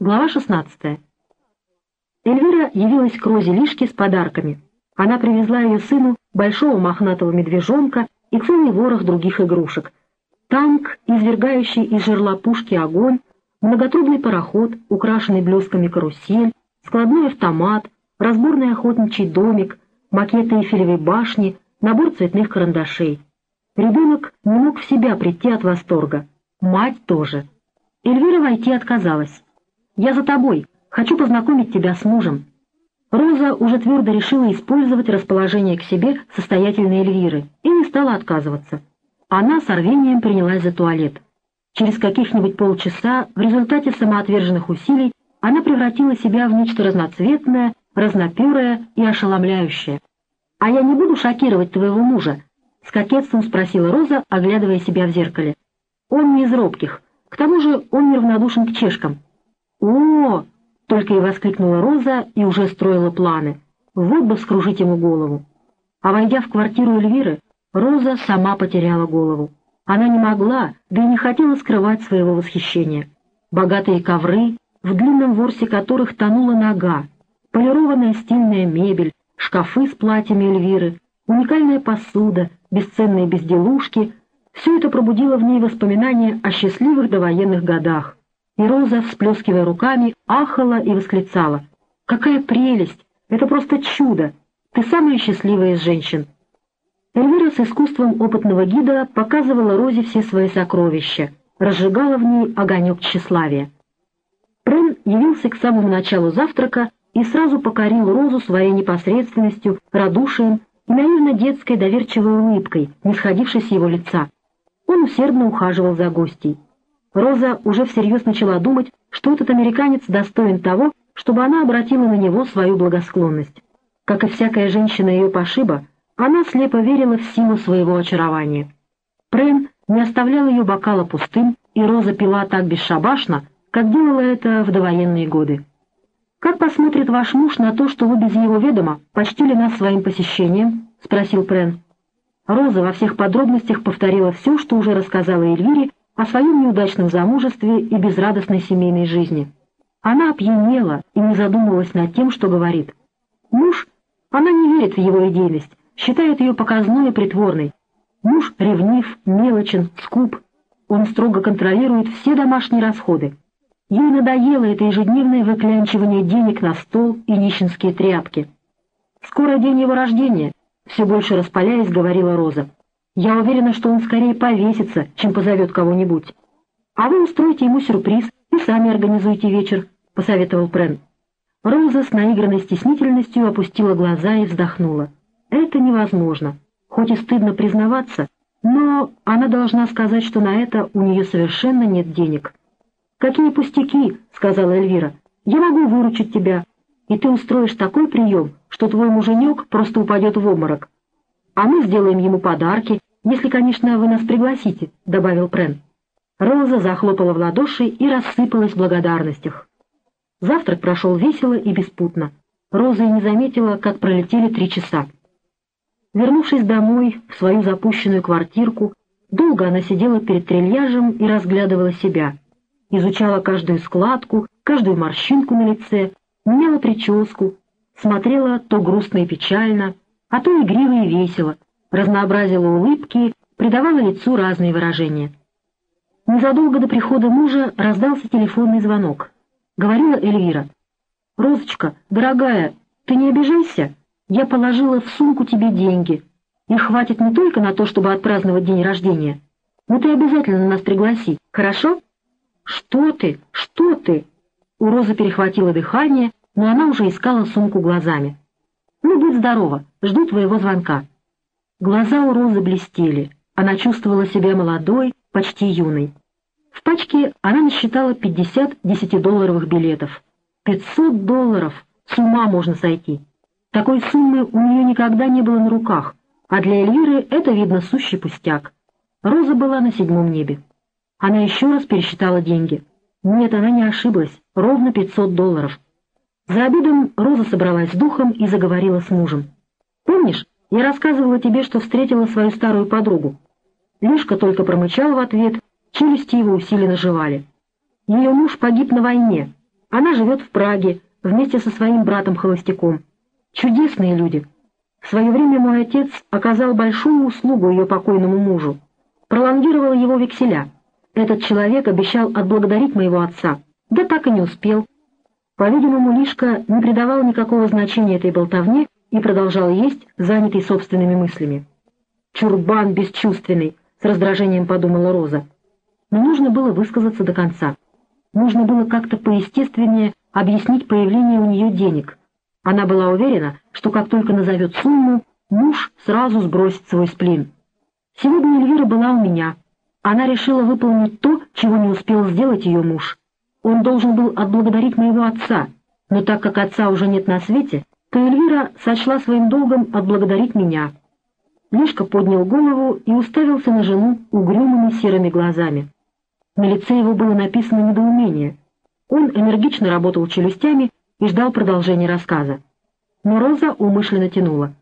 Глава 16. Эльвира явилась к Розе Лишке с подарками. Она привезла ее сыну большого мохнатого медвежонка и целый ворох других игрушек. Танк, извергающий из жерла пушки огонь, многотрубный пароход, украшенный блесками карусель, складной автомат, разборный охотничий домик, макеты Эйфелевой башни, набор цветных карандашей. Ребенок не мог в себя прийти от восторга. Мать тоже. Эльвира войти отказалась. «Я за тобой. Хочу познакомить тебя с мужем». Роза уже твердо решила использовать расположение к себе состоятельной Эльвиры и не стала отказываться. Она с рвением принялась за туалет. Через каких-нибудь полчаса в результате самоотверженных усилий она превратила себя в нечто разноцветное, разноперое и ошеломляющее. «А я не буду шокировать твоего мужа?» — с кокетством спросила Роза, оглядывая себя в зеркале. «Он не из робких. К тому же он неравнодушен к чешкам. «О!» — только и воскликнула Роза и уже строила планы. Вот бы вскружить ему голову. А войдя в квартиру Эльвиры, Роза сама потеряла голову. Она не могла, да и не хотела скрывать своего восхищения. Богатые ковры, в длинном ворсе которых тонула нога, полированная стильная мебель, шкафы с платьями Эльвиры, уникальная посуда, бесценные безделушки — все это пробудило в ней воспоминания о счастливых довоенных годах. И Роза, всплескивая руками, ахала и восклицала. «Какая прелесть! Это просто чудо! Ты самая счастливая из женщин!» Эльвира с искусством опытного гида показывала Розе все свои сокровища, разжигала в ней огонек тщеславия. Прен явился к самому началу завтрака и сразу покорил Розу своей непосредственностью, радушием и наивно детской доверчивой улыбкой, не сходившей с его лица. Он усердно ухаживал за гостей. Роза уже всерьез начала думать, что этот американец достоин того, чтобы она обратила на него свою благосклонность. Как и всякая женщина ее пошиба, она слепо верила в силу своего очарования. Прен не оставлял ее бокала пустым, и Роза пила так бесшабашно, как делала это в довоенные годы. «Как посмотрит ваш муж на то, что вы без его ведома почтили нас своим посещением?» — спросил Прен. Роза во всех подробностях повторила все, что уже рассказала Эльвире о своем неудачном замужестве и безрадостной семейной жизни. Она опьянела и не задумывалась над тем, что говорит. Муж, она не верит в его идейность, считает ее показной и притворной. Муж ревнив, мелочен, скуп. Он строго контролирует все домашние расходы. Ей надоело это ежедневное выклянчивание денег на стол и нищенские тряпки. «Скоро день его рождения», — все больше распаляясь, говорила Роза. Я уверена, что он скорее повесится, чем позовет кого-нибудь. А вы устроите ему сюрприз и сами организуйте вечер, — посоветовал Прен. Роза с наигранной стеснительностью опустила глаза и вздохнула. Это невозможно. Хоть и стыдно признаваться, но она должна сказать, что на это у нее совершенно нет денег. «Какие пустяки!» — сказала Эльвира. «Я могу выручить тебя, и ты устроишь такой прием, что твой муженек просто упадет в обморок. А мы сделаем ему подарки «Если, конечно, вы нас пригласите», — добавил Прен. Роза захлопала в ладоши и рассыпалась в благодарностях. Завтрак прошел весело и беспутно. Роза и не заметила, как пролетели три часа. Вернувшись домой, в свою запущенную квартирку, долго она сидела перед трильяжем и разглядывала себя. Изучала каждую складку, каждую морщинку на лице, меняла прическу, смотрела то грустно и печально, а то игриво и весело — разнообразила улыбки, придавала лицу разные выражения. Незадолго до прихода мужа раздался телефонный звонок. Говорила Эльвира. «Розочка, дорогая, ты не обижайся. Я положила в сумку тебе деньги. Их хватит не только на то, чтобы отпраздновать день рождения, но ты обязательно нас пригласи, хорошо?» «Что ты? Что ты?» У Розы перехватило дыхание, но она уже искала сумку глазами. «Ну, будь здорова, жду твоего звонка». Глаза у Розы блестели, она чувствовала себя молодой, почти юной. В пачке она насчитала 50 десятидолларовых билетов. 500 долларов! С ума можно сойти! Такой суммы у нее никогда не было на руках, а для Эльвиры это, видно, сущий пустяк. Роза была на седьмом небе. Она еще раз пересчитала деньги. Нет, она не ошиблась, ровно 500 долларов. За обедом Роза собралась с духом и заговорила с мужем. «Помнишь, я рассказывала тебе, что встретила свою старую подругу. Лишка только промычал в ответ, челюсти его усиленно жевали. Ее муж погиб на войне, Она живет в Праге вместе со своим братом-холостяком. Чудесные люди. В свое время мой отец оказал большую услугу ее покойному мужу. Пролонгировал его векселя. Этот человек обещал отблагодарить моего отца, да так и не успел. По-видимому, Лишка не придавал никакого значения этой болтовне и продолжал есть, занятый собственными мыслями. «Чурбан бесчувственный!» — с раздражением подумала Роза. Но нужно было высказаться до конца. Нужно было как-то поестественнее объяснить появление у нее денег. Она была уверена, что как только назовет сумму, муж сразу сбросит свой сплин. Сегодня Эльвира была у меня. Она решила выполнить то, чего не успел сделать ее муж. Он должен был отблагодарить моего отца, но так как отца уже нет на свете, то сочла своим долгом отблагодарить меня. Лишка поднял голову и уставился на жену угрюмыми серыми глазами. На лице его было написано недоумение. Он энергично работал челюстями и ждал продолжения рассказа. Но Роза умышленно тянула.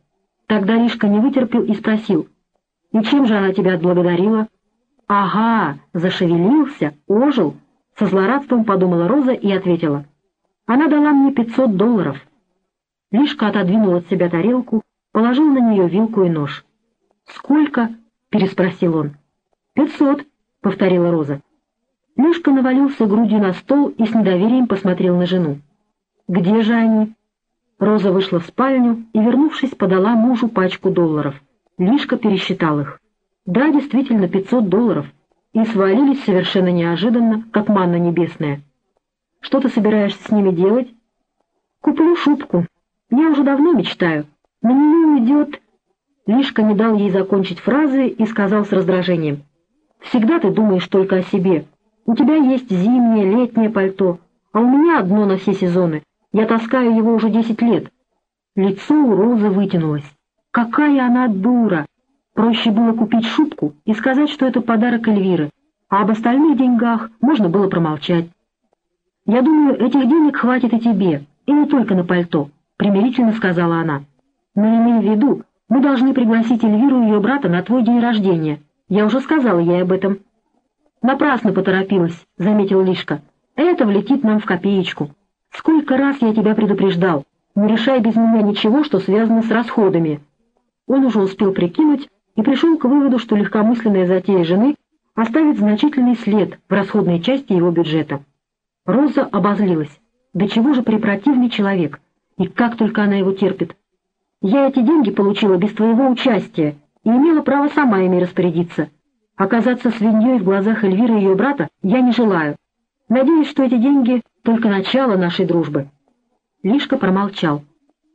Тогда Лишка не вытерпел и спросил, «И чем же она тебя отблагодарила?» «Ага, зашевелился, ожил», — со злорадством подумала Роза и ответила, «Она дала мне пятьсот долларов». Лишка отодвинул от себя тарелку, положил на нее вилку и нож. «Сколько?» — переспросил он. «Пятьсот», — повторила Роза. Лешка навалился грудью на стол и с недоверием посмотрел на жену. «Где же они?» Роза вышла в спальню и, вернувшись, подала мужу пачку долларов. Лишка пересчитал их. Да, действительно, 500 долларов. И свалились совершенно неожиданно, как манна небесная. «Что ты собираешься с ними делать?» «Куплю шубку. Я уже давно мечтаю. На нее уйдет...» Лишка не дал ей закончить фразы и сказал с раздражением. «Всегда ты думаешь только о себе. У тебя есть зимнее, летнее пальто, а у меня одно на все сезоны. Я таскаю его уже десять лет. Лицо у Розы вытянулось. Какая она дура! Проще было купить шубку и сказать, что это подарок Эльвиры, а об остальных деньгах можно было промолчать. «Я думаю, этих денег хватит и тебе, и не только на пальто», — примирительно сказала она. «Но имей в виду, мы должны пригласить Эльвиру и ее брата на твой день рождения. Я уже сказала ей об этом». «Напрасно поторопилась», — заметил Лишка. «Это влетит нам в копеечку. Сколько раз я тебя предупреждал. Не решай без меня ничего, что связано с расходами». Он уже успел прикинуть и пришел к выводу, что легкомысленная затея жены оставит значительный след в расходной части его бюджета. Роза обозлилась. Да чего же препротивный человек? И как только она его терпит? Я эти деньги получила без твоего участия и имела право сама ими распорядиться. Оказаться свиньей в глазах Эльвиры и ее брата я не желаю. Надеюсь, что эти деньги — только начало нашей дружбы». Лишка промолчал.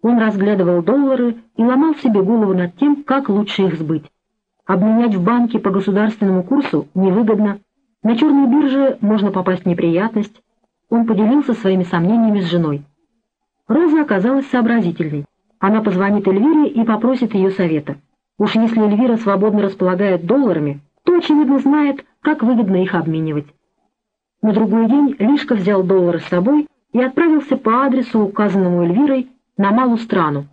Он разглядывал доллары и ломал себе голову над тем, как лучше их сбыть. Обменять в банке по государственному курсу невыгодно. На черной бирже можно попасть в неприятность. Он поделился своими сомнениями с женой. Роза оказалась сообразительной. Она позвонит Эльвире и попросит ее совета. Уж если Эльвира свободно располагает долларами, то, очевидно, знает, как выгодно их обменивать. На другой день Лишка взял доллары с собой и отправился по адресу, указанному Эльвирой, на Малую Страну.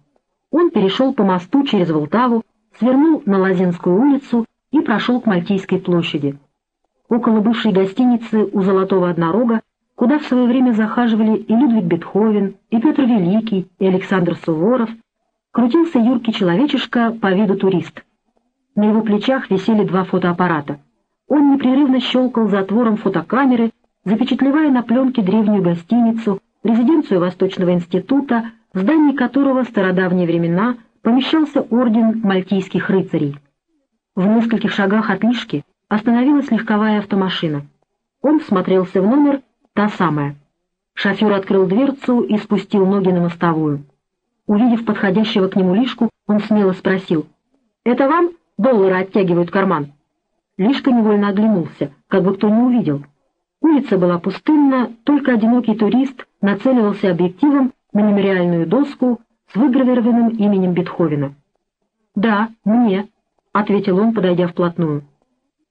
Он перешел по мосту через Волтаву, свернул на Лазинскую улицу и прошел к Мальтийской площади. Около бывшей гостиницы у Золотого Однорога, куда в свое время захаживали и Людвиг Бетховен, и Петр Великий, и Александр Суворов, крутился юркий человечишка по виду турист. На его плечах висели два фотоаппарата. Он непрерывно щелкал затвором фотокамеры, запечатлевая на пленке древнюю гостиницу, резиденцию Восточного института, в здании которого в стародавние времена помещался орден мальтийских рыцарей. В нескольких шагах от Лишки остановилась легковая автомашина. Он всмотрелся в номер, та самая. Шофер открыл дверцу и спустил ноги на мостовую. Увидев подходящего к нему Лишку, он смело спросил, «Это вам?» Доллары оттягивают карман. Лишка невольно оглянулся, как бы кто не увидел. Улица была пустынна, только одинокий турист нацеливался объективом на мемориальную доску с выгравированным именем Бетховена. «Да, мне», — ответил он, подойдя вплотную.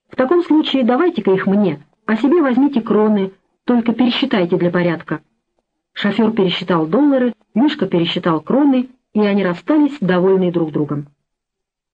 «В таком случае давайте-ка их мне, а себе возьмите кроны, только пересчитайте для порядка». Шофер пересчитал доллары, Мишка пересчитал кроны, и они расстались, довольные друг другом.